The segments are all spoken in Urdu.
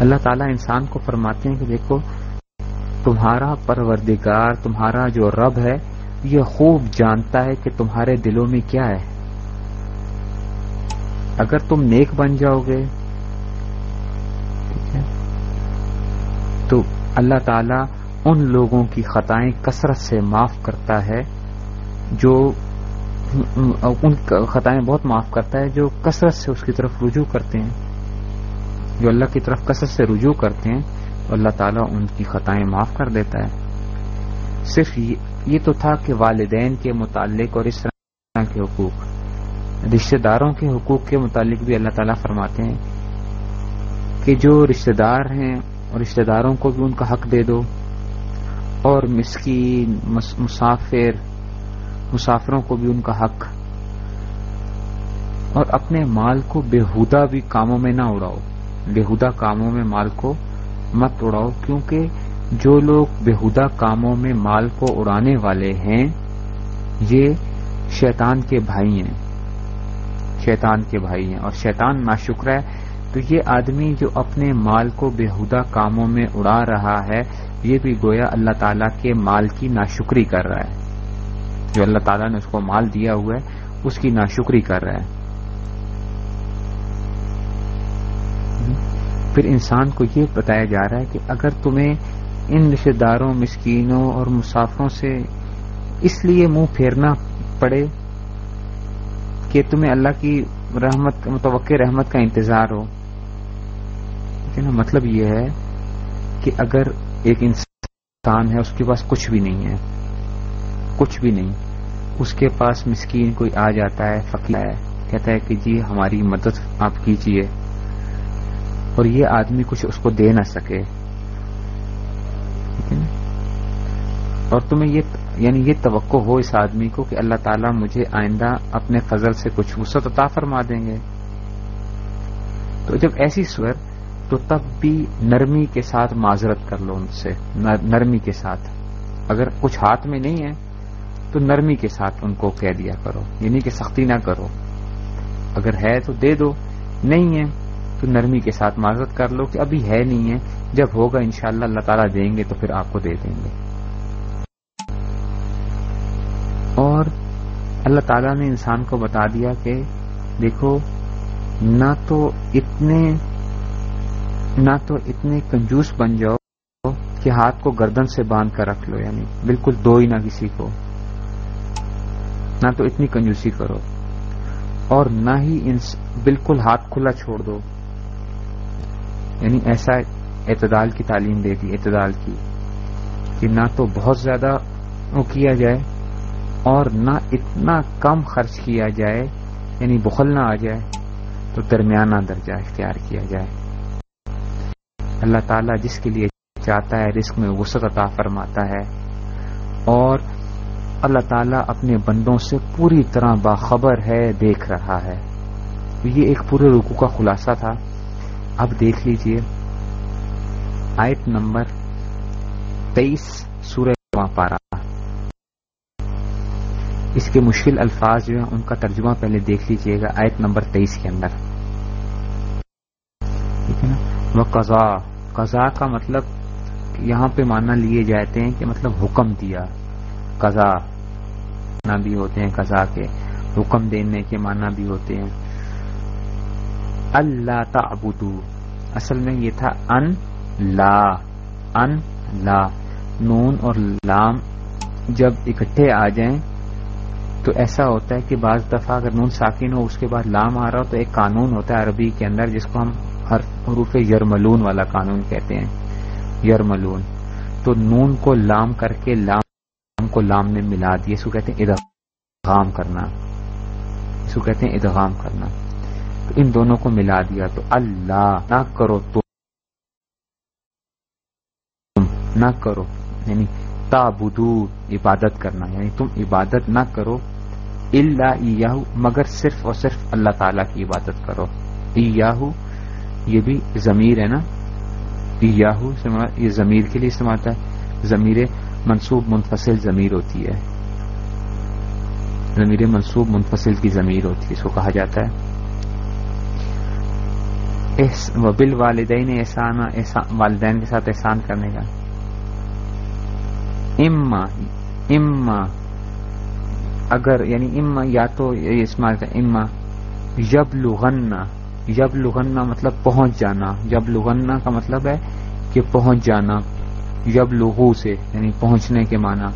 اللہ تعالیٰ انسان کو فرماتے ہیں کہ دیکھو، تمہارا پروردگار، تمہارا جو رب ہے، یہ خوب جانتا ہے کہ تمہارے دلوں میں کیا ہے۔ اگر تم نیک بن جاؤ گے، ٹھیک ہے، تو اللہ تعالی ان لوگوں کی خطائیں کثرت سے معاف کرتا ہے، جو ان خطائیں بہت معاف کرتا ہے، جو کثرت سے اس کی طرف رجوع کرتے ہیں۔ جو اللہ کی طرف کثرت سے رجوع کرتے ہیں اللہ تعالیٰ ان کی خطائیں معاف کر دیتا ہے۔ صرف یہ تو تھا کہ والدین کے متعلق اور اس طرح کے حقوق۔ رشتہ داروں کے حقوق کے متعلق بھی اللہ تعالیٰ فرماتے ہیں کہ جو رشتہ دار ہیں اور رشتہ داروں کو بھی ان کا حق دے دو۔ اور مسکین مسافر، مسافروں کو بھی ان کا حق۔ اور اپنے مال کو بےحودہ بھی کاموں میں نہ اڑاؤ۔ بےحودہ کاموں میں مال کو مت اڑاؤ، کیونکہ جو لوگ بےحودہ کاموں میں مال کو اڑانے والے ہیں، یہ شیطان کے بھائی ہیں۔ شیطان کے بھائی ہیں۔ اور شیطان ناشکر ہے۔ تو یہ آدمی جو اپنے مال کو بےحدہ کاموں میں اڑا رہا ہے، یہ بھی گویا اللہ تعالیٰ کے مال کی ناشکری کر رہا ہے۔ جو اللہ تعالیٰ نے اس کو مال دیا ہوا ہے، اس کی ناشکری کر رہا ہے۔ پھر انسان کو یہ بتایا جا رہا ہے کہ اگر تمہیں ان رشتے داروں، مسکینوں اور مسافروں سے اس لیے منہ پھیرنا پڑے کہ تمہیں اللہ کی رحمت، متوقع رحمت کا انتظار ہو نا مطلب یہ ہے کہ اگر ایک انسان ہے، اس کے پاس کچھ بھی نہیں ہے، کچھ بھی نہیں، اس کے پاس مسکین کوئی آ جاتا ہے، فقیر ہے، کہتا ہے کہ جی ہماری مدد آپ کیجیے۔ اور یہ آدمی کچھ اس کو دے نہ سکے۔ اور تمہیں یہ یعنی یہ توقع ہو اس آدمی کو کہ اللہ تعالیٰ مجھے آئندہ اپنے فضل سے کچھ وسط عطا فرما دیں گے۔ تو جب ایسی سور، تو تب بھی نرمی کے ساتھ معذرت کر لو ان سے نرمی کے ساتھ۔ اگر کچھ ہاتھ میں نہیں ہے، تو نرمی کے ساتھ ان کو کہہ دیا کرو۔ یعنی کہ سختی نہ کرو۔ اگر ہے تو دے دو، نہیں ہے تو نرمی کے ساتھ معذرت کر لو کہ ابھی ہے نہیں ہے۔ جب ہوگا انشاءاللہ اللہ تعالیٰ دیں گے تو پھر آپ کو دے دیں گے۔ اور اللہ تعالیٰ نے انسان کو بتا دیا کہ دیکھو، نہ تو اتنے، نہ تو اتنے کنجوس بن جاؤ کہ ہاتھ کو گردن سے باندھ کر رکھ لو یعنی بالکل دو ہی نہ کسی کو۔ نہ تو اتنی کنجوسی کرو۔ اور نہ ہی بالکل ہاتھ کھلا چھوڑ دو۔ یعنی ایسا اعتدال کی تعلیم دے دی، اعتدال کی، کہ نہ تو بہت زیادہ وہ کیا جائے اور نہ اتنا کم خرچ کیا جائے یعنی بخل نہ آ جائے، تو درمیانہ درجہ اختیار کیا جائے۔ اللہ تعالیٰ جس کے لیے چاہتا ہے رزق میں وسط عطا فرماتا ہے اور اللہ تعالیٰ اپنے بندوں سے پوری طرح باخبر ہے، دیکھ رہا ہے۔ یہ ایک پورے رکو کا خلاصہ تھا۔ اب دیکھ لیجیے۔ آیت نمبر تیئیس، سورہ پارا اس کے مشکل الفاظ جو ہیں، ان کا ترجمہ پہلے دیکھ لیجیے گا آیت نمبر تیئیس کے اندر۔ ٹھیک ہے نا؟ وہ قضا قضا کا مطلب یہاں پہ مانا لیے جاتے ہیں کہ مطلب حکم دیا۔ قضا بھی ہوتے ہیں قضا کے۔ حکم دینے کے معنی بھی ہوتے ہیں۔ اللہ تعبدو اصل میں یہ تھا ان لا. ان لا. نون اور لام جب اکٹھے آ جائیں تو ایسا ہوتا ہے کہ بعض دفعہ اگر نون ساکن ہو، اس کے بعد لام آ رہا ہو، تو ایک قانون ہوتا ہے عربی کے اندر، جس کو ہم حروف یرملون والا قانون کہتے ہیں. یرملون. تو نون کو لام کر کے لام کو لام میں ملا دیے اس کو کہتے ہیں ادغام کرنا. اس کو کہتے ہیں ادغام کرنا. تو ان دونوں کو ملا دیا تو اللہ، نہ کرو تو نہ کرو یعنی تابدو عبادت کرنا یعنی تم عبادت نہ کرو اللہ مگر صرف اور صرف اللہ تعالی کی عبادت کرو۔ ایاہو، یہ بھی ضمیر ہے نا؟ ایاہو یہ ضمیر کے لیے استعمال ہے۔ ضمیر منصوب منفصل ضمیر ہوتی ہے۔ ضمیر منصوب منفصل کی ضمیر ہوتی ہے، اس کو کہا جاتا ہے۔ بل والدین احسان والدین کے ساتھ احسان کرنے کا۔ اما اما اگر یعنی اما یا تو اسمال کا اما یب لغنا یب لغنا مطلب پہنچ جانا۔ یب لغنا کا مطلب ہے کہ پہنچ جانا۔ یب لغو سے یعنی پہنچنے کے معنی۔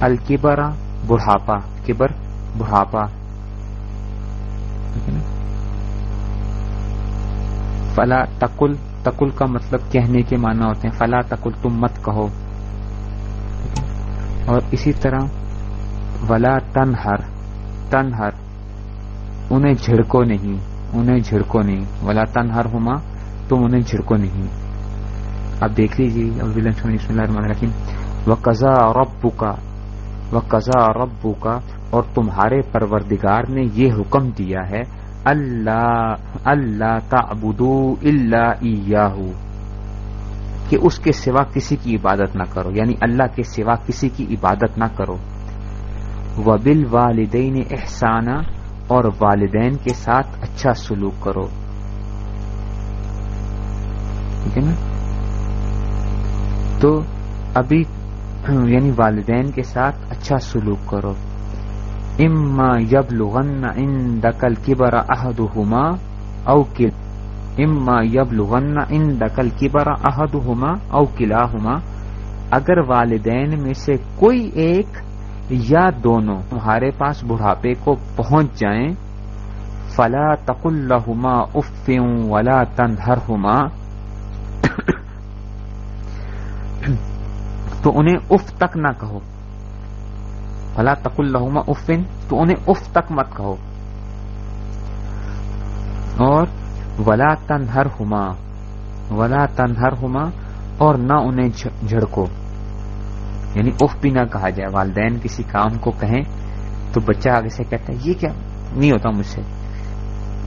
الکبرا، بڑھاپا۔ کبر، بڑھاپا۔ فلا تکل تکل کا مطلب کہنے کے معنی ہوتے ہیں، فلا تکل، تم مت کہو۔ اور اسی طرح، ولا تنہر تنہر، انہیں جھڑکو نہیں، انہیں جھڑکو نہیں۔ ولا تنہر ہوما تم انہیں جھڑکو نہیں۔ اب دیکھ لیجیے بسم اللہ الرحمن الرحیم۔ وہ قزا ربو کا وہ قزا ربو کا اور تمہارے پروردگار نے یہ حکم دیا ہے اللہ اللہ تعبدو اللہ کہ اس کے سوا کسی کی عبادت نہ کرو یعنی اللہ کے سوا کسی کی عبادت نہ کرو۔ وبل والدین احسانہ اور والدین کے ساتھ اچھا سلوک کرو۔ ٹھیک ہے نا؟ تو ابھی یعنی والدین کے ساتھ اچھا سلوک کرو۔ اما یب لغن ان دقل کبرا احد اما یب لغن ان دقل کبرا احد ہوما او قلعہ اگر والدین میں سے کوئی ایک یا دونوں تمہارے پاس بڑھاپے کو پہنچ جائیں، فلا تق الحما افیوں ولا تنہر تو انہیں اف تک نہ کہو۔ فلا تق الحما افن تو انہیں اف تک مت کہو۔ اور ولا تنہر ہوما ولا تنہر ہوما اور نہ انہیں جھڑکو۔ یعنی اف بھی نہ کہا جائے۔ والدین کسی کام کو کہیں تو بچہ آگے سے کہتا ہے، یہ کیا؟ نہیں ہوتا مجھ سے۔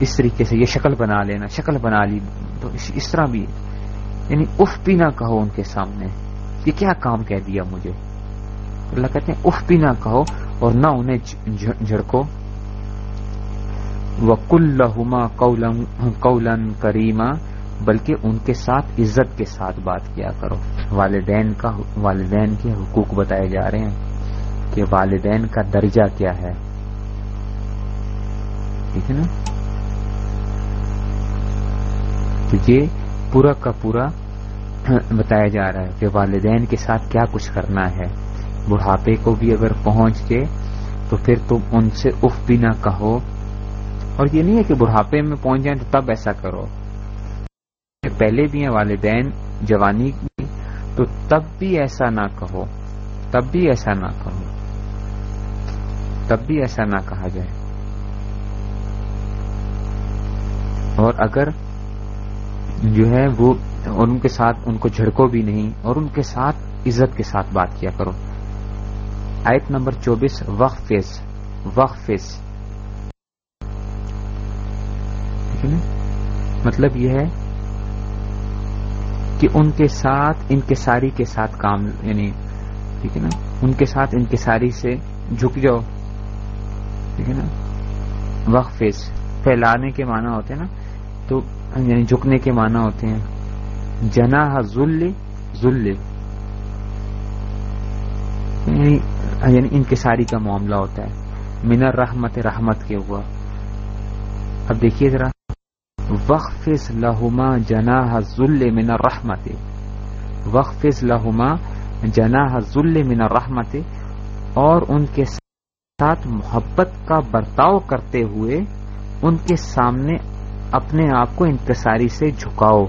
اس طریقے سے یہ شکل بنا لینا، شکل بنا لی۔ تو اس طرح بھی۔ یعنی اف بھی نہ کہو ان کے سامنے۔ یہ کیا کام کہہ دیا مجھے؟ اللہ کہتے ہیں، اف بھی نہ کہو اور نہ انہیں جھڑکو۔ وہ کل کریما بلکہ ان کے ساتھ عزت کے ساتھ بات کیا کرو۔ والدین کا والدین کے حقوق بتائے جا رہے ہیں کہ والدین کا درجہ کیا ہے۔ ٹھیک ہے نا؟ تو یہ پورا کا پورا بتایا جا رہا ہے کہ والدین کے ساتھ کیا کچھ کرنا ہے۔ بڑھاپے کو بھی اگر پہنچ کے تو پھر تم ان سے اف بھی نہ کہو۔ اور یہ نہیں ہے کہ بڑھاپے میں پہنچ جائیں تو تب ایسا کرو۔ پہلے بھی ہیں والدین، جوانی کی تو تب بھی ایسا نہ کہو۔ تب بھی ایسا نہ کہو۔ تب بھی ایسا نہ کہا جائے۔ اور اگر جو ہے وہ ان کے ساتھ ان کو جھڑکو بھی نہیں، اور ان کے ساتھ عزت کے ساتھ بات کیا کرو۔ آیت نمبر چوبیس وقفیز وقفیز مطلب یہ ہے کہ ان کے ساتھ انکساری کے ساتھ کام یعنی ٹھیک ہے نا؟ ان کے ساتھ انکساری سے جھک جاؤ۔ ٹھیک ہے نا؟ وقف پھیلانے کے معنی ہوتے ہیں نا؟ تو یعنی جھکنے کے معنی ہوتے ہیں۔ جنا ذل ذل۔ یعنی, یعنی انکساری کا معاملہ ہوتا ہے۔ منر رحمت رحمت کے ہوا اب دیکھیے ذرا۔ وقف لہما جنا ذل من رحمت وقف لہما جنا ذل من رحمت اور ان کے ساتھ محبت کا برتاؤ کرتے ہوئے ان کے سامنے اپنے آپ کو انتصاری سے جھکاؤ۔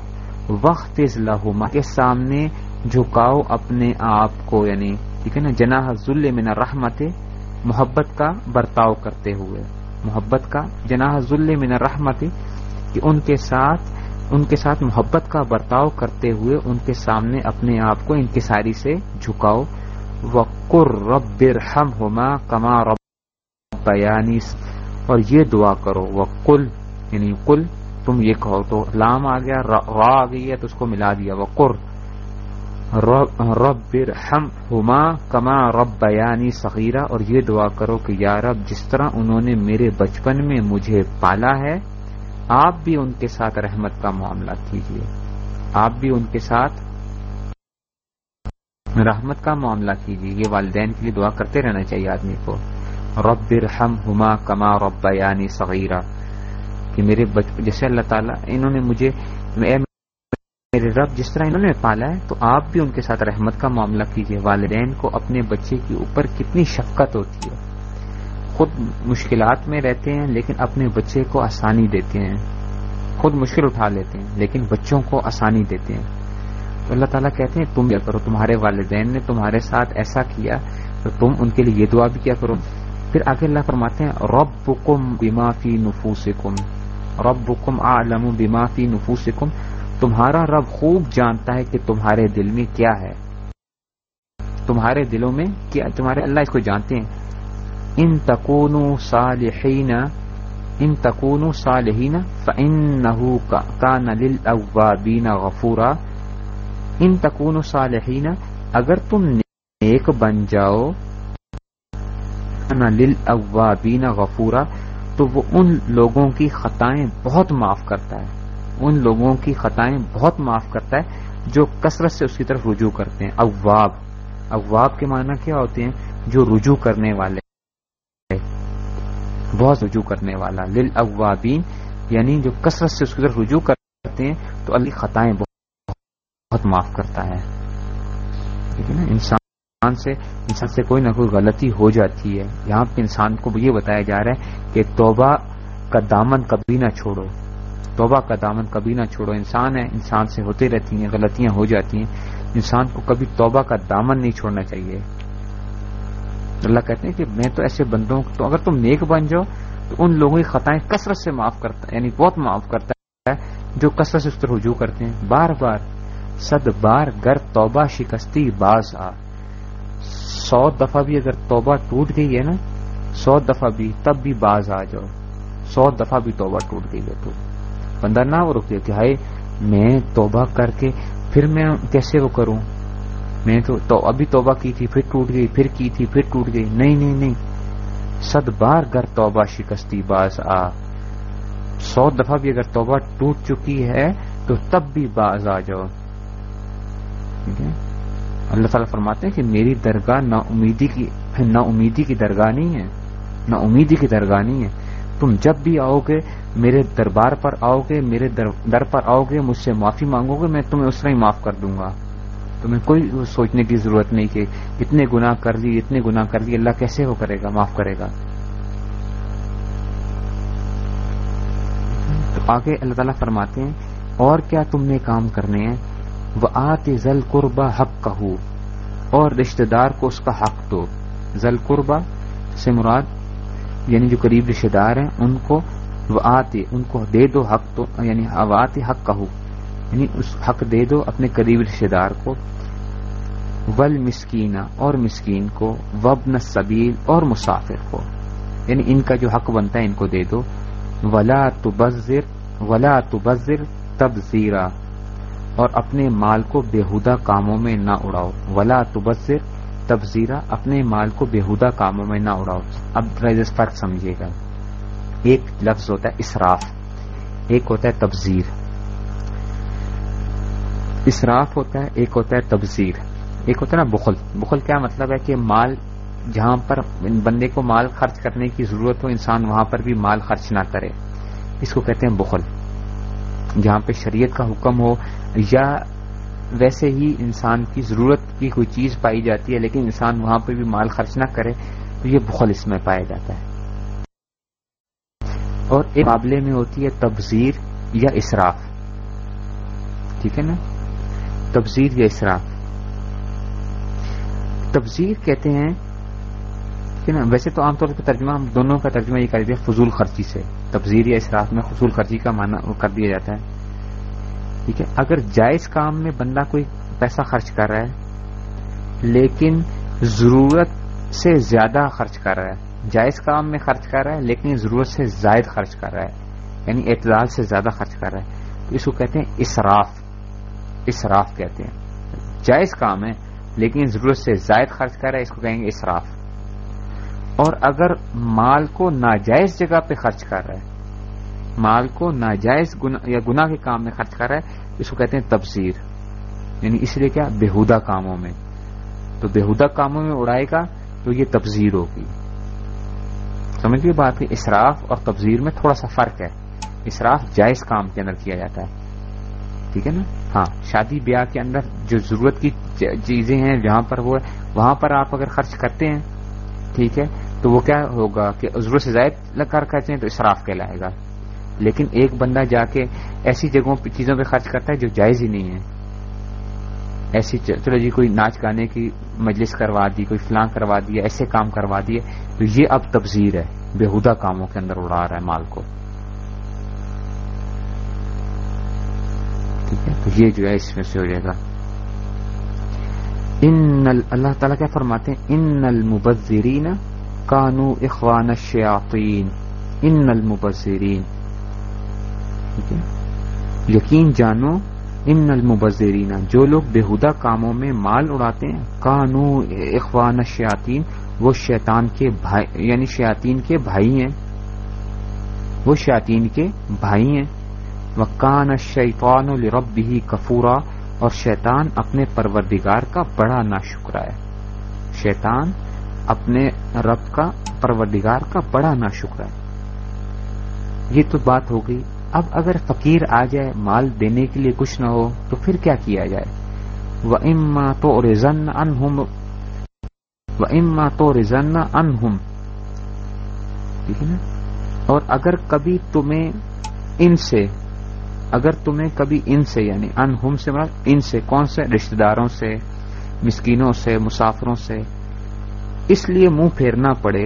وقف لہما کے سامنے جھکاؤ اپنے آپ کو یعنی ٹھیک ہے نا؟ جنا ذل من رحمت محبت کا برتاؤ کرتے ہوئے۔ محبت کا، جناح ذل من رحمت کہ ان کے ساتھ، ان کے ساتھ محبت کا برتاؤ کرتے ہوئے ان کے سامنے اپنے آپ کو انکساری سے جھکاؤ۔ وقر رب ہم ہوما کما رب بیانی اور یہ دعا کرو وہ کل یعنی کل تم یہ کہو تو لام آ گیا، را آ گئی ہے تو اس کو ملا دیا وہ قر رب ہم ہوما کما رب بیانی سغیرہ اور یہ دعا کرو کہ یا رب جس طرح انہوں نے میرے بچپن میں مجھے پالا ہے، آپ بھی ان کے ساتھ رحمت کا معاملہ کیجیے۔ آپ بھی ان کے ساتھ رحمت کا معاملہ کیجیے۔ یہ والدین کے لیے دعا کرتے رہنا چاہیے آدمی کو۔ رب رحم ہما کما رب یعنی صغیرہ۔ کہ میرے جیسے اللہ تعالیٰ انہوں نے مجھے میرے رب، جس طرح انہوں نے پالا ہے، تو آپ بھی ان کے ساتھ رحمت کا معاملہ کیجیے والدین کو اپنے بچے کے اوپر کتنی شفقت ہوتی ہے۔ خود مشکلات میں رہتے ہیں، لیکن اپنے بچے کو آسانی دیتے ہیں۔ خود مشکل اٹھا لیتے ہیں، لیکن بچوں کو آسانی دیتے ہیں۔ تو اللہ تعالیٰ کہتے ہیں، تم کیا کرو، تمہارے والدین نے تمہارے ساتھ ایسا کیا، تو تم ان کے لیے یہ دعا بھی کیا کرو۔ پھر آگے اللہ فرماتے ہیں رب بکم بیما فی نفوس کم رب بکم عالم بیما فی نفوس کم تمہارا رب خوب جانتا ہے کہ تمہارے دل میں کیا ہے۔ تمہارے دلوں میں کیا تمہارے اللہ اس کو جانتے ہیں۔ ان تکون صالحین ان تکون صالحین فإنه كان للأوابین غفورا۔ ان تکون صالحین، اگر تم نیک بن جاؤ للأوابین غفورا، تو وہ ان لوگوں کی خطائیں بہت معاف کرتا ہے۔ ان لوگوں کی خطائیں بہت معاف کرتا ہے جو کثرت سے اس کی طرف رجوع کرتے ہیں۔ اواب۔ اواب کے معنی کیا ہوتے ہیں؟ جو رجوع کرنے والے بہت رجوع کرنے والا۔ لل اوابین یعنی جو کثرت سے اس کی طرف رجوع کرتے ہیں، تو اللہ خطائیں بہت معاف کرتا ہے نا؟ انسان سے انسان سے کوئی نہ کوئی غلطی ہو جاتی ہے۔ یہاں پہ انسان کو یہ بتایا جا رہا ہے کہ توبہ کا دامن کبھی نہ چھوڑو۔ توبہ کا دامن کبھی نہ چھوڑو۔ انسان ہے انسان سے ہوتے رہتی ہیں، غلطیاں ہو جاتی ہیں۔ انسان کو کبھی توبہ کا دامن نہیں چھوڑنا چاہیے۔ اللہ کہتے ہیں کہ میں تو ایسے بندوں تو اگر تم نیک بن جاؤ، تو ان لوگوں کی خطائیں کثرت سے معاف کرتا ہے یعنی بہت معاف کرتا ہے، جو کثرت سے اس طرح رجوع کرتے ہیں۔ بار بار، صد بار گر توبہ شکستی باز آ۔ سو دفعہ بھی اگر توبہ ٹوٹ گئی ہے نا، سو دفعہ بھی تب بھی باز آ جاؤ۔ سو دفعہ بھی توبہ ٹوٹ گئی ہے تو۔ بندہ نہ وہ رکے کہ ہائے، میں توبہ کر کے پھر میں کیسے وہ کروں؟ میں تو ابھی توبہ کی تھی، پھر ٹوٹ گئی، پھر کی تھی، پھر ٹوٹ گئی۔ نہیں نہیں نہیں۔ صد بار گر توبہ شکستی باز آ۔ سو دفعہ بھی اگر توبہ ٹوٹ چکی ہے، تو تب بھی باز آ جاؤ۔ اللہ تعالیٰ فرماتے ہیں کہ میری درگاہ نا امیدی کی، نا امیدی کی درگاہ نہیں ہے۔ نا امیدی کی درگاہ نہیں ہے۔ تم جب بھی آؤ گے میرے دربار پر آؤ گے، میرے در پر آؤ گے، مجھ سے معافی مانگو گے، میں تمہیں اس طرح ہی معاف کر دوں گا۔ تمہیں کوئی سوچنے کی ضرورت نہیں کہ اتنے گنا کر لی اتنے گنا کر لی اللہ کیسے وہ کرے گا، معاف کرے گا۔ تو آگے اللہ تعالیٰ فرماتے ہیں، اور کیا تم نے کام کرنے ہیں؟ وہ آتے زل قربا حق کہو اور رشتہ دار کو اس کا حق دو۔ زل قربا سے مراد یعنی جو قریب رشتہ دار ہیں، ان کو وہ آتے، ان کو دے دو حق تو یعنی اوات حق کہو۔ یعنی اس حق دے دو اپنے قریب رشتہ دار کو۔ ول مسکینہ اور مسکین کو وبن سبیل اور مسافر کو۔ یعنی ان کا جو حق بنتا ہے ان کو دے دو۔ ولا تبذر ولا تبذر تبزیرہ اور اپنے مال کو بےحدہ کاموں میں نہ اڑاؤ۔ ولا تبصر تبزیرہ اپنے مال کو بےحدہ کاموں میں نہ اڑاؤ۔ اب فرق سمجھیے گا۔ ایک لفظ ہوتا ہے اسراف، ایک ہوتا ہے تبزیر اسراف ہوتا ہے، ایک ہوتا ہے تبزیر ایک ہوتا ہے نا بخل۔ بخل کیا مطلب ہے کہ مال جہاں پر بندے کو مال خرچ کرنے کی ضرورت ہو، انسان وہاں پر بھی مال خرچ نہ کرے۔ اس کو کہتے ہیں بخل۔ جہاں پہ شریعت کا حکم ہو، یا ویسے ہی انسان کی ضرورت کی کوئی چیز پائی جاتی ہے، لیکن انسان وہاں پہ بھی مال خرچ نہ کرے، تو یہ بخل اس میں پایا جاتا ہے۔ اور ایک معاملے میں ہوتی ہے تبزیر یا اسراف۔ ٹھیک ہے نا؟ تبزیر یا اسراف۔ تبزیر کہتے ہیں کہ نا، ویسے تو عام طور پر ترجمہ، ہم دونوں کا ترجمہ یہ کر دیا فضول خرچی سے۔ تبزیر یا اسراف میں فضول خرچی کا معنی کر دیا جاتا ہے۔ ٹھیک ہے؟ اگر جائز کام میں بندہ کوئی پیسہ خرچ کر رہا ہے، لیکن ضرورت سے زیادہ خرچ کر رہا ہے جائز کام میں خرچ کر رہا ہے، لیکن ضرورت سے زائد خرچ کر رہا ہے یعنی اعتدال سے زیادہ خرچ کر رہا ہے۔ تو اس کو کہتے ہیں اسراف۔ اسراف کہتے ہیں۔ جائز کام ہے، لیکن ضرورت سے زائد خرچ کر رہا ہے، اس کو کہیں گے اسراف۔ اور اگر مال کو ناجائز جگہ پہ خرچ کر رہا ہے، مال کو ناجائز یا گناہ کے کام میں خرچ کر رہا ہے، اس کو کہتے ہیں تبصیر۔ یعنی اس لیے کیا؟ بےحدہ کاموں میں۔ تو بےحدہ کاموں میں اڑائے گا تو یہ تبزیر ہوگی۔ سمجھ بات کہ اسراف اور تبزیر میں تھوڑا سا فرق ہے۔ اسراف جائز کام کے اندر کیا جاتا ہے۔ ٹھیک ہے نا؟ ہاں شادی بیاہ کے اندر جو ضرورت کی چیزیں ہیں، جہاں پر وہ ہے، وہاں پر آپ اگر خرچ کرتے ہیں، ٹھیک ہے، تو وہ کیا ہوگا کہ ضرورت سے زائد لگ کر کرتے ہیں تو اسراف کہلائے گا۔ لیکن ایک بندہ جا کے ایسی جگہوں پہ، چیزوں پہ خرچ کرتا ہے جو جائز ہی نہیں ہے۔ ایسی چلو جی کوئی ناچ گانے کی مجلس کروا دی، کوئی فلاں کروا دیا ایسے کام کروا دیے، تو یہ اب تبزیر ہے، بےحدہ کاموں کے اندر اڑا رہا ہے مال کو۔ ٹھیک ہے؟ تو یہ جو ہے، اس میں سے ہو جائے گا۔ ان اللہ تعالیٰ کیا فرماتے ہیں؟ ان المبذرین کانو اخوان الشیاطین۔ ان المبذرین۔ ٹھیک ہے؟ یقین جانو ان المبذرین، جو لوگ بےحدہ کاموں میں مال اڑاتے ہیں کانو اخوان الشیاطین، وہ شیطان کے بھائی یعنی شیاطین کے بھائی ہیں۔ وہ شیاطین کے بھائی ہیں۔ وہ کان شیفان الرب بھی کفورا، اور شیطان اپنے پروردگار کا بڑا نا شکرا ہے۔ شیطان اپنے رب کا پروردگار کا بڑا نا شکرا ہے۔ یہ تو بات ہو گئی۔ اب اگر فقیر آ جائے مال دینے کے لیے کچھ نہ ہو، تو پھر کیا کیا جائے؟ وہ اما تو رزن ان وہ اما تو رزن ان ٹھیک ہے نا؟ اور اگر کبھی تمہیں ان سے، اگر تمہیں کبھی ان سے یعنی ان ہم سے مراد ان سے، کون سے؟ رشتے داروں سے، مسکینوں سے، مسافروں سے۔ اس لیے منہ پھیرنا پڑے۔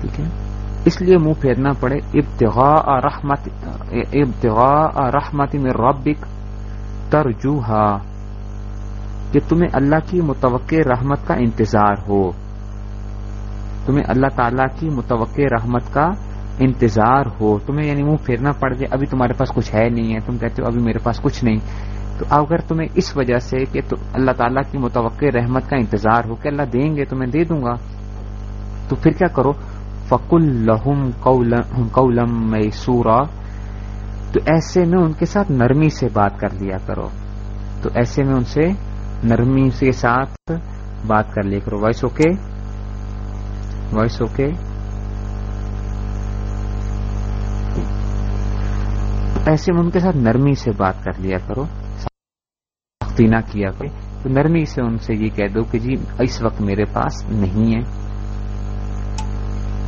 ٹھیک ہے؟ اس لیے منہ پھیرنا پڑے، ابتغاء رحمت ابتغاء رحمت میں ربک ترجوہا، کہ تمہیں اللہ کی متوقع رحمت کا انتظار ہو۔ تمہیں اللہ تعالی کی متوقع رحمت کا انتظار ہو۔ تمہیں یعنی منہ پھیرنا پڑ جائے ابھی تمہارے پاس کچھ ہے نہیں ہے۔ تم کہتے ہو، ابھی میرے پاس کچھ نہیں۔ تو اگر تمہیں اس وجہ سے کہ اللہ تعالیٰ کی متوقع رحمت کا انتظار ہو کہ اللہ دیں گے، تو میں دے دوں گا۔ تو پھر کیا کرو؟ فق الحم قولم میسورا تو ایسے میں ان کے ساتھ نرمی سے بات کر لیا کرو۔ تو ایسے میں ان سے نرمی کے ساتھ بات کر لیا کرو۔ وائس اوکے وائس اوکے ایسے میں ان کے ساتھ نرمی سے بات کر لیا کرو۔ سختی نہ کیا کرو۔ تو نرمی سے ان سے یہ کہہ دو کہ جی اس وقت میرے پاس نہیں ہے۔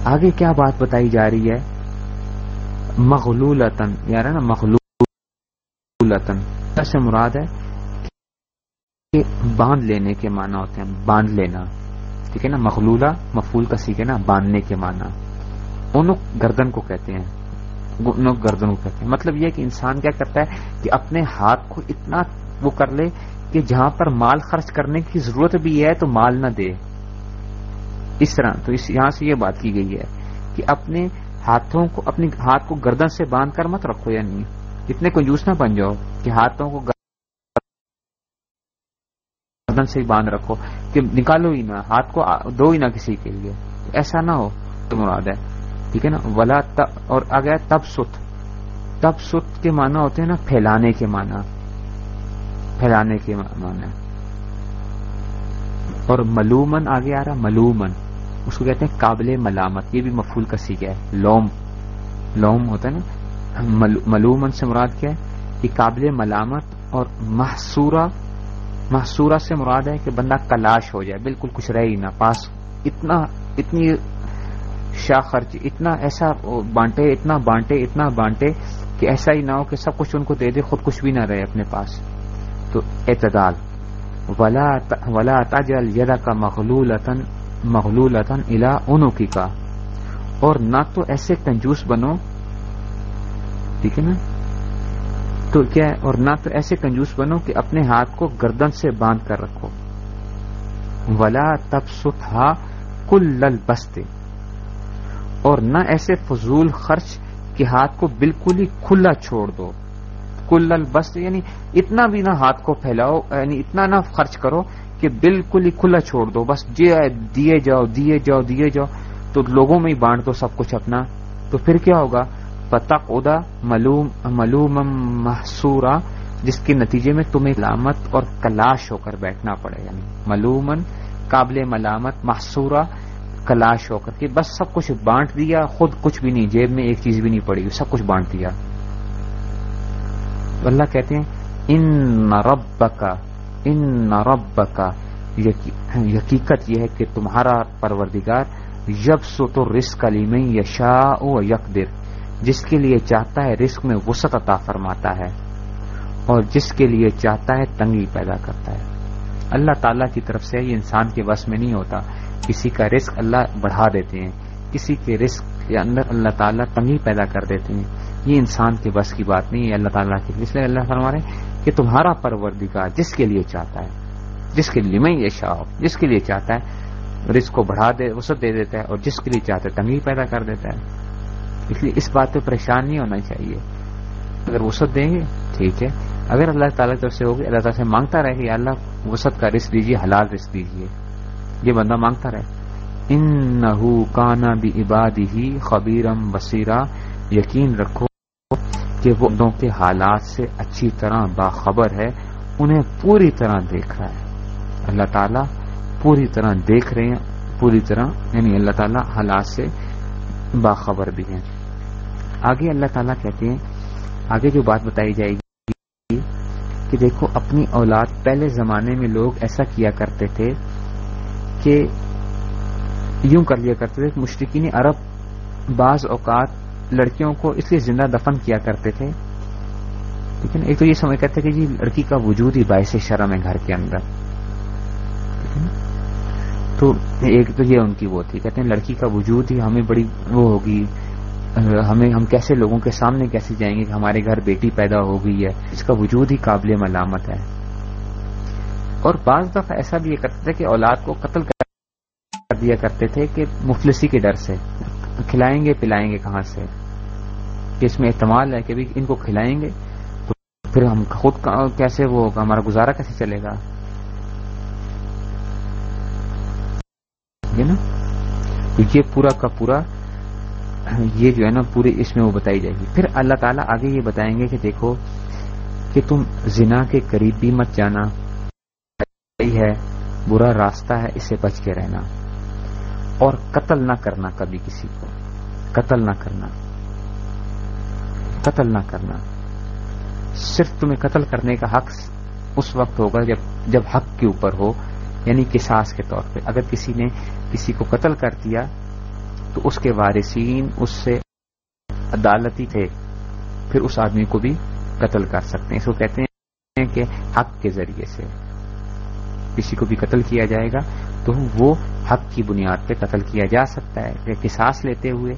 آگے کیا بات بتائی جا رہی ہے؟ مغلولتن یار یعنی نا مغلولتن سے مراد ہے کہ باندھ لینے کے معنی ہوتے ہیں، باندھ لینا۔ ٹھیک ہے نا؟ مغلولہ مفول کا سیکھے نا، باندھنے کے معنی۔ ان گردن کو کہتے ہیں۔ گردن کرتے ہیں۔ مطلب یہ کہ انسان کیا کرتا ہے کہ اپنے ہاتھ کو اتنا وہ کر لے کہ جہاں پر مال خرچ کرنے کی ضرورت بھی ہے تو مال نہ دے۔ اس طرح تو اس یہاں سے یہ بات کی گئی ہے کہ اپنے ہاتھوں کو اپنے ہاتھ کو گردن سے باندھ کر مت رکھو یا نہیں اتنے کنجوس نہ بن جاؤ کہ ہاتھوں کو گردن سے ہی باندھ رکھو کہ نکالو ہی نہ، ہاتھ کو دو ہی نہ کسی کے لیے۔ ایسا نہ ہو تو مراد ہے۔ ٹھیک ہے نا؟ ولا اور آ گیا تب ست۔ تب ست کے معنی ہوتے ہیں نا پھیلانے کے معنی۔ پھیلانے کے معنی۔ اور ملومن آگے آ رہا ملومن۔ اس کو کہتے ہیں قابل ملامت، یہ بھی مفول کا سیکھ ہے۔ لوم لوم ہوتا ہے نا؟ ملومن سے مراد کیا ہے؟ کہ قابل ملامت اور محسورہ محسورہ سے مراد ہے کہ بندہ کلاش ہو جائے، بالکل کچھ رہے ہی نہ، پاس اتنا، اتنی شاہ خرچ، اتنا ایسا بانٹے، اتنا بانٹے اتنا بانٹے کہ ایسا ہی نہ ہو کہ سب کچھ ان کو دے دے، خود کچھ بھی نہ رہے اپنے پاس۔ تو اعتدال۔ ولا تاجل یدا کا مغلول مغلول الا انو کی کا اور نہ تو ایسے کنجوس بنو۔ ٹھیک ہے نا؟ تو کیا ہے؟ اور نہ تو ایسے کنجوس بنو کہ اپنے ہاتھ کو گردن سے باندھ کر رکھو۔ ولا تب ستھا کل لل بستے اور نہ ایسے فضول خرچ کے ہاتھ کو بالکل ہی کھلا چھوڑ دو۔ کل بس یعنی اتنا بھی نہ ہاتھ کو پھیلاؤ یعنی اتنا نہ خرچ کرو کہ بالکل ہی کھلا چھوڑ دو، بس دیے جاؤ دیے جاؤ دیے جاؤ، تو لوگوں میں ہی بانٹ دو سب کچھ اپنا۔ تو پھر کیا ہوگا؟ پتق ادا ملوم محسورا جس کے نتیجے میں تمہیں لامت اور کلاش ہو کر بیٹھنا پڑے یعنی ملومن قابل ملامت محسورہ کلاش ہو کر کے۔ بس سب کچھ بانٹ دیا، خود کچھ بھی نہیں، جیب میں ایک چیز بھی نہیں پڑی، سب کچھ بانٹ دیا۔ اللہ کہتے ہیں ان رب کا ان رب کا حقیقت یہ ہے کہ تمہارا پروردگار یب سو تو رسک علی میں یشا یکدر جس کے لیے چاہتا ہے رسک میں وسط عطا فرماتا ہے اور جس کے لیے چاہتا ہے تنگی پیدا کرتا ہے۔ اللہ تعالیٰ کی طرف سے یہ انسان کے بس میں نہیں ہوتا۔ کسی کا رزق اللہ بڑھا دیتے ہیں، کسی کے رزق کے اندر اللہ تعالیٰ تنگی پیدا کر دیتے ہیں۔ یہ انسان کے بس کی بات نہیں ہے اللہ تعالیٰ کی اس لیے اللہ فرما رہے کہ تمہارا پروردگار جس کے لیے چاہتا ہے، جس کے لیے میں یہ شاہ جس کے لیے چاہتا ہے، رزق کو بڑھا دے وسط دے دیتا ہے اور جس کے لیے چاہتا ہے تنگی پیدا کر دیتا ہے۔ اس لیے اس بات پہ پریشان نہیں ہونا چاہیے۔ اگر وسط دیں گے، ٹھیک ہے۔ اگر اللہ تعالیٰ طرف سے ہوگی، اللہ تعالیٰ سے مانگتا رہے کہ اللہ وسط کا رسک دیجیے، حلال رسک دیجیے۔ یہ بندہ مانگتا رہے۔ ان نہ کانا بھی عبادی ہی خبیرم بصیرہ یقین رکھو کہ وہ دوں کے حالات سے اچھی طرح باخبر ہے، انہیں پوری طرح دیکھ رہا ہے۔ اللہ تعالیٰ پوری طرح دیکھ رہے ہیں، پوری طرح یعنی اللہ تعالیٰ حالات سے باخبر بھی ہیں۔ آگے اللہ تعالیٰ کہتے ہیں، آگے جو بات بتائی جائے گی کہ دیکھو، اپنی اولاد پہلے زمانے میں لوگ ایسا کیا کرتے تھے کہ یوں کر لیا کرتے تھے، مشرقین عرب بعض اوقات لڑکیوں کو اس لیے زندہ دفن کیا کرتے تھے۔ لیکن ایک تو یہ سمجھ کرتے کہ جی لڑکی کا وجود ہی باعث شرم ہے گھر کے اندر۔ تو ایک تو یہ ان کی وہ تھی، کہتے ہیں لڑکی کا وجود ہی ہمیں بڑی وہ ہوگی۔ ہمیں ہم کیسے لوگوں کے سامنے کیسے جائیں گے کہ ہمارے گھر بیٹی پیدا ہو گئی ہے۔ اس کا وجود ہی قابل ملامت ہے۔ اور بعض دفعہ ایسا بھی یہ کرتے تھے کہ اولاد کو قتل کر دیا کرتے تھے کہ مفلسی کے ڈر سے۔ کھلائیں گے، پلائیں گے کہاں سے؟ کہ اس میں احتمال ہے کہ بھی ان کو کھلائیں گے، تو پھر ہم خود کیسے وہ ہوگا ہمارا گزارا کیسے چلے گا؟ نا؟ یہ پورا کا پورا، یہ جو ہے نا پورے اس میں وہ بتائی جائے گی۔ پھر اللہ تعالیٰ آگے یہ بتائیں گے کہ دیکھو کہ تم زنا کے قریب بھی مت جانا ہے، برا راستہ ہے اسے بچ کے رہنا۔ اور قتل نہ کرنا کبھی کسی کو۔ قتل نہ کرنا۔ قتل نہ کرنا۔ صرف تمہیں قتل کرنے کا حق اس وقت ہوگا جب جب حق کے اوپر ہو یعنی کساس کے طور پہ۔ اگر کسی نے کسی کو قتل کر دیا، تو اس کے وارثین اس سے عدالتی تھے۔ پھر اس آدمی کو بھی قتل کر سکتے ہیں۔ اس کو کہتے ہیں کہ حق کے ذریعے سے۔ کسی کو بھی قتل کیا جائے گا تو وہ حق کی بنیاد پہ قتل کیا جا سکتا ہے کہ سانس لیتے ہوئے،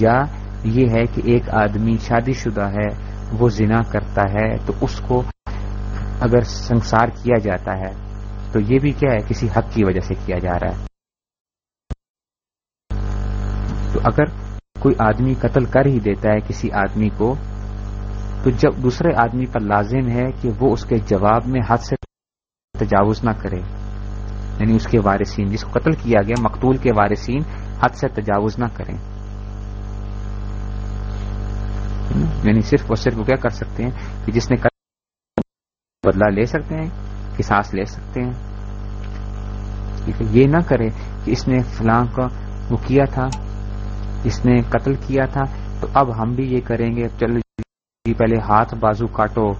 یا یہ ہے کہ ایک آدمی شادی شدہ ہے، وہ زنا کرتا ہے، تو اس کو اگر سنسار کیا جاتا ہے، تو یہ بھی کیا ہے، کسی حق کی وجہ سے کیا جا رہا ہے۔ تو اگر کوئی آدمی قتل کر ہی دیتا ہے کسی آدمی کو، تو جب دوسرے آدمی پر لازم ہے کہ وہ اس کے جواب میں حد سے تجاوز نہ کرے۔ یعنی اس کے وارثین، جس کو قتل کیا گیا، مقتول کے وارثین حد سے تجاوز نہ کریں۔ یعنی صرف اور صرف وہ کیا کر سکتے ہیں؟ کہ جس نے بدلا لے سکتے ہیں کہ سانس لے سکتے ہیں۔ یہ نہ کرے کہ اس نے فلاں کا وہ کیا تھا، اس نے قتل کیا تھا، تو اب ہم بھی یہ کریں گے، چلو جی پہلے ہاتھ بازو کاٹو۔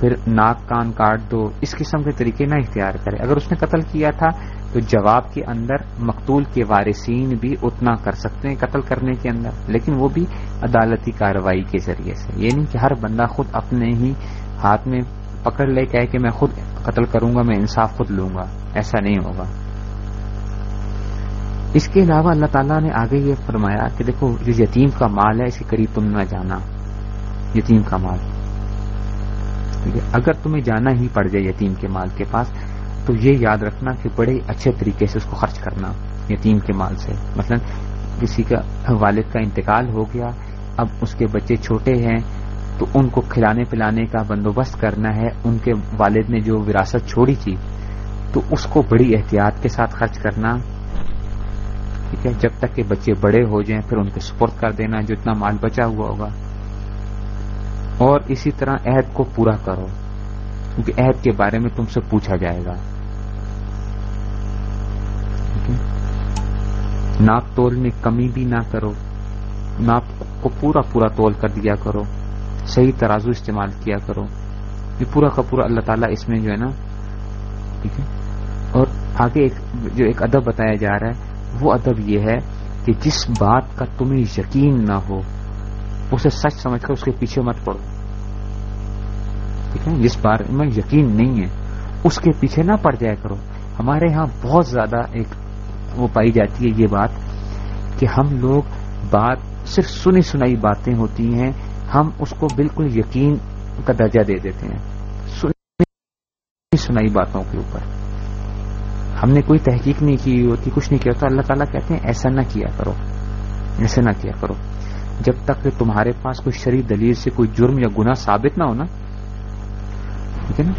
پھر ناک کان کاٹ دو، اس قسم کے طریقے نہ اختیار کرے۔ اگر اس نے قتل کیا تھا، تو جواب کے اندر مقتول کے وارثین بھی اتنا کر سکتے ہیں قتل کرنے کے اندر، لیکن وہ بھی عدالتی کارروائی کے ذریعے سے۔ یہ نہیں کہ ہر بندہ خود اپنے ہی ہاتھ میں پکڑ لے کہ میں خود قتل کروں گا، میں انصاف خود لوں گا۔ ایسا نہیں ہوگا۔ اس کے علاوہ اللہ تعالیٰ نے آگے یہ فرمایا کہ دیکھو، جو یتیم کا مال ہے، اس کے قریب تم نہ جانا۔ یتیم کا مال۔ اگر تمہیں جانا ہی پڑ جائے یتیم کے مال کے پاس، تو یہ یاد رکھنا کہ بڑے اچھے طریقے سے اس کو خرچ کرنا یتیم کے مال سے۔ مثلا کسی کا والد کا انتقال ہو گیا، اب اس کے بچے چھوٹے ہیں، تو ان کو کھلانے پلانے کا بندوبست کرنا ہے، ان کے والد نے جو وراثت چھوڑی تھی، تو اس کو بڑی احتیاط کے ساتھ خرچ کرنا۔ ٹھیک ہے، جب تک کہ بچے بڑے ہو جائیں، پھر ان کو سپورٹ کر دینا جو اتنا مال بچا ہوا ہوگا۔ اور اسی طرح عہد کو پورا کرو، کیونکہ عہد کے بارے میں تم سے پوچھا جائے گا۔ ناپ تول میں کمی بھی نہ کرو، ناپ کو پورا پورا تول کر دیا کرو، صحیح ترازو استعمال کیا کرو۔ یہ پورا کا پورا اللہ تعالیٰ اس میں جو ہے نا، ٹھیک ہے؟ اور آگے ایک جو ایک ادب بتایا جا رہا ہے، وہ ادب یہ ہے کہ جس بات کا تمہیں یقین نہ ہو اسے سچ سمجھ کر اس کے پیچھے مت پڑو۔ ٹھیک ہے؟ جس بار میں یقین نہیں ہے، اس کے پیچھے نہ پڑ جایا کرو۔ ہمارے ہاں بہت زیادہ ایک وہ پائی جاتی ہے یہ بات کہ ہم لوگ بات صرف سنی سنائی باتیں ہوتی ہیں، ہم اس کو بالکل یقین کا درجہ دے دیتے ہیں۔ سنی سنائی باتوں کے اوپر۔ ہم نے کوئی تحقیق نہیں کی ہوتی، کچھ نہیں کیا تو اللہ تعالیٰ کہتے ہیں، ایسا نہ کیا کرو۔ ایسا نہ کیا کرو۔ جب تک کہ تمہارے پاس کوئی شریف دلیل سے کوئی جرم یا گناہ ثابت نہ ہونا ٹھیک ہے نا؟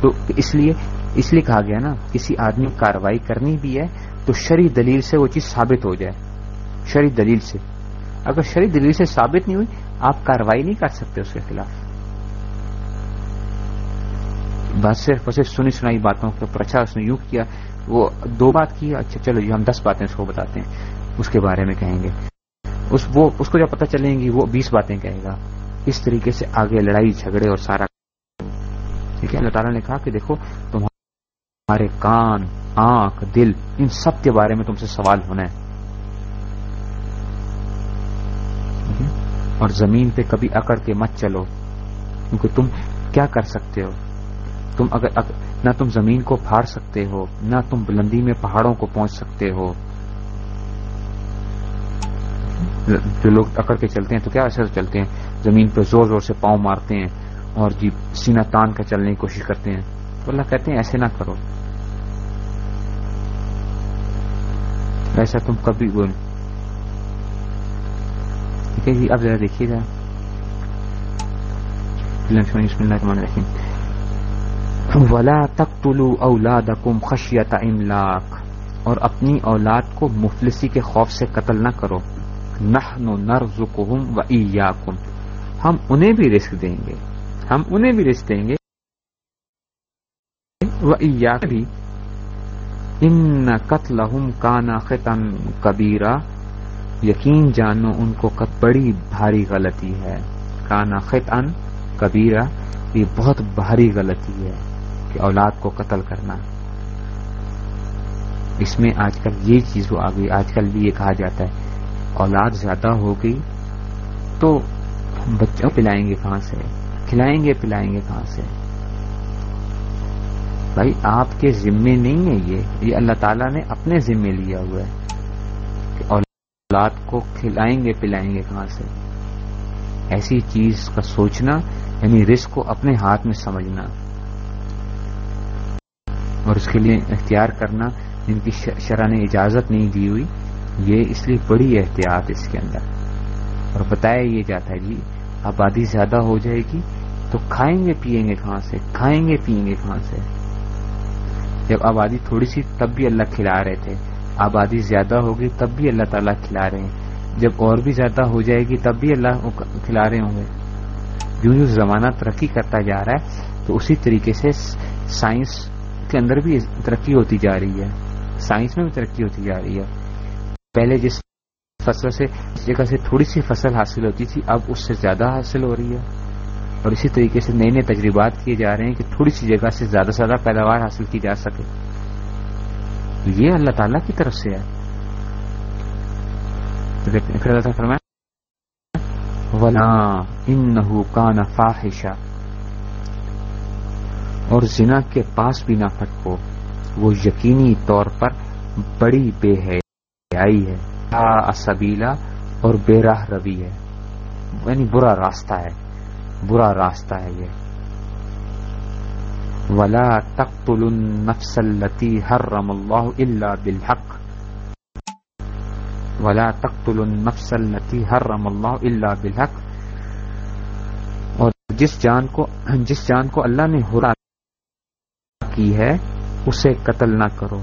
تو اس لیے اس لیے کہا گیا نا، کسی آدمی کاروائی کرنی بھی ہے تو شری دلیل سے وہ چیز ثابت ہو جائے شری دلیل سے۔ اگر شری دلیل سے ثابت نہیں ہوئی، آپ کاروائی نہیں کر سکتے اس کے خلاف۔ بس صرف اسے سنی سنائی باتوں کے اوپر۔ اچھا اس نے یوں کیا، وہ دو بات کی اچھا چلو جی ہم دس باتیں اس کو بتاتے ہیں، اس کے بارے میں کہیں گے۔ اس وہ اس کو جب پتہ چلیں گی، وہ بیس باتیں کہے گا۔ اس طریقے سے آگے لڑائی، جھگڑے اور سارا۔ ٹھیک ہے؟ اللہ تعالیٰ نے کہا کہ دیکھو، تمہارے کان، آنکھ، دل، ان سب کے بارے میں تم سے سوال ہونا ہے۔ اور زمین پہ کبھی اکڑ کے مت چلو، کیونکہ تم کیا کر سکتے ہو؟ تم اگر نہ تم زمین کو پھاڑ سکتے ہو، نہ تم بلندی میں پہاڑوں کو پہنچ سکتے ہو۔ جو لوگ اکڑ کے چلتے ہیں تو کیا ایسے چلتے ہیں؟ زمین پہ زور زور سے پاؤں مارتے ہیں اور جی سینہ تان کا چلنے کی کوشش کرتے ہیں۔ تو اللہ کہتے ہیں ایسے نہ کرو۔ ایسا تم کبھی بول ٹھیک ہے جی اب ذرا دیکھیے۔ گا بسم اللہ الرحمن الرحیم۔ ولا تقتلوا اولادکم خشیت املاک اور اپنی اولاد کو مفلسی کے خوف سے قتل نہ کرو۔ نحن نرزقهم و ایاکم۔ ہم انہیں بھی رزق دیں گے۔ ہم انہیں بھی رزق دیں گے۔ و ایاک بھی۔ ان قتل کانا خطن کبیرا۔ یقین جانو ان کو بڑی بھاری غلطی ہے۔ کانا خط ان کبیرا۔ یہ بہت بھاری غلطی ہے کہ اولاد کو قتل کرنا۔ اس میں آج کل یہ چیز آ گئی آج کل بھی یہ کہا جاتا ہے اولاد زیادہ ہو گئی تو بچوں پلائیں گے کہاں سے؟ کھلائیں گے، پلائیں گے کہاں سے؟ بھائی، آپ کے ذمے نہیں ہے یہ۔ یہ اللہ تعالیٰ نے اپنے ذمے لیا ہوا ہے کہ اولاد کو کھلائیں گے، پلائیں گے کہاں سے؟ ایسی چیز کا سوچنا یعنی رسک کو اپنے ہاتھ میں سمجھنا اور اس کے لیے اختیار کرنا، جن کی شرح نے اجازت نہیں دی ہوئی۔ یہ اس لیے بڑی احتیاط اس کے اندر۔ اور بتایا یہ جاتا ہے جی آبادی زیادہ ہو جائے گی تو کھائیں گے پیئیں گے کہاں سے؟ کھائیں گے پیئیں گے کہاں سے؟ جب آبادی تھوڑی سی، تب بھی اللہ کھلا رہے تھے۔ آبادی زیادہ ہوگی، تب بھی اللہ تعالیٰ کھلا رہے ہیں۔ جب اور بھی زیادہ ہو جائے گی، تب بھی اللہ کھلا رہے ہوں گے۔ جو جو زمانہ ترقی کرتا جا رہا ہے، تو اسی طریقے سے سائنس کے اندر بھی ترقی ہوتی جا رہی ہے۔ سائنس میں بھی ترقی ہوتی جا رہی ہے۔ پہلے جس فصل سے جگہ سے تھوڑی سی فصل حاصل ہوتی تھی، اب اس سے زیادہ حاصل ہو رہی ہے۔ اور اسی طریقے سے نئے نئے تجربات کیے جا رہے ہیں کہ تھوڑی سی جگہ سے زیادہ سے زیادہ پیداوار حاصل کی جا سکے۔ یہ اللہ تعالیٰ کی طرف سے ہے۔ ولا ان کا فاحشہ اور زنا کے پاس بھی نہ پھٹکو۔ وہ یقینی طور پر بڑی بے حیائی ہے سبیلا اور بے راہ روی ہے۔ یعنی برا راستہ ہے، برا راستہ ہے یہ۔ ولا تقتل النفس التي حرم الله الا بالحق۔ ولا تقتل النفس التي حرم الله الا بالحق۔ اور جس جان کو، جس جان کو اللہ نے ہرا کی ہے، اسے قتل نہ کرو۔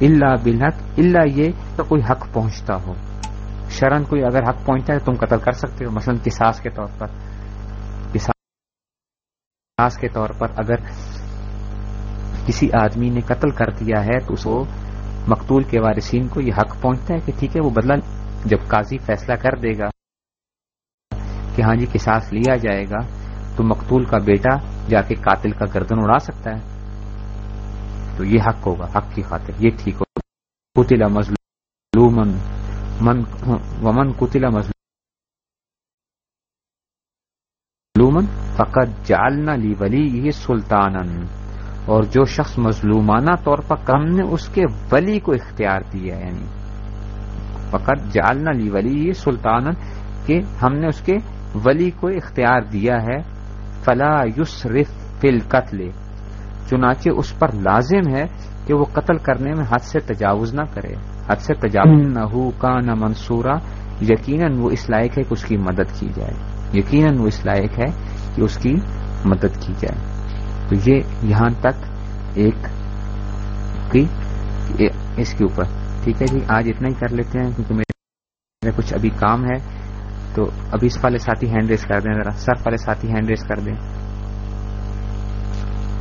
اللہ بالحق اللہ یہ تو کوئی حق پہنچتا ہو۔ شرن کوئی اگر حق پہنچتا ہے تو تم قتل کر سکتے ہو۔ مثلا قصاص کے طور پر۔ خاص کے طور پر اگر کسی آدمی نے قتل کر دیا ہے تو اس کو مقتول کے وارثین کو یہ حق پہنچتا ہے کہ ٹھیک ہے وہ بدلا جب قاضی فیصلہ کر دے گا کہ ہاں جی کساس لیا جائے گا تو مقتول کا بیٹا جا کے قاتل کا گردن اڑا سکتا ہے۔ تو یہ حق ہوگا، حق کی خاطر، یہ ٹھیک ہوگا۔ کتلا مظلومن من، ومن کتلا مظلومن فقط جالنا لی ولی یہ سلطان اور جو شخص مظلومانہ طور پر کم نے اس کے ولی کو اختیار دیا یعنی فقط جالنا لی ولی یہ سلطان کہ ہم نے اس کے ولی کو اختیار دیا ہے۔ فلا یسرف فل قتل چنانچہ اس پر لازم ہے کہ وہ قتل کرنے میں حد سے تجاوز نہ کرے۔ حد سے تجاوز نہ ہو کا نہ منصورہ یقیناً وہ اس لائق ہے کہ اس کی مدد کی جائے۔ یقیناً وہ اس لائق ہے کہ اس کی مدد کی جائے۔ تو یہ یہاں تک ایک اس کے اوپر۔ ٹھیک ہے جی آج اتنا ہی کر لیتے ہیں کیونکہ میرے کچھ ابھی کام ہے۔ تو ابھی اس والے ساتھی ہینڈ ریس کر دیں ذرا۔ سر والے ساتھی ہینڈ ریس کر دیں۔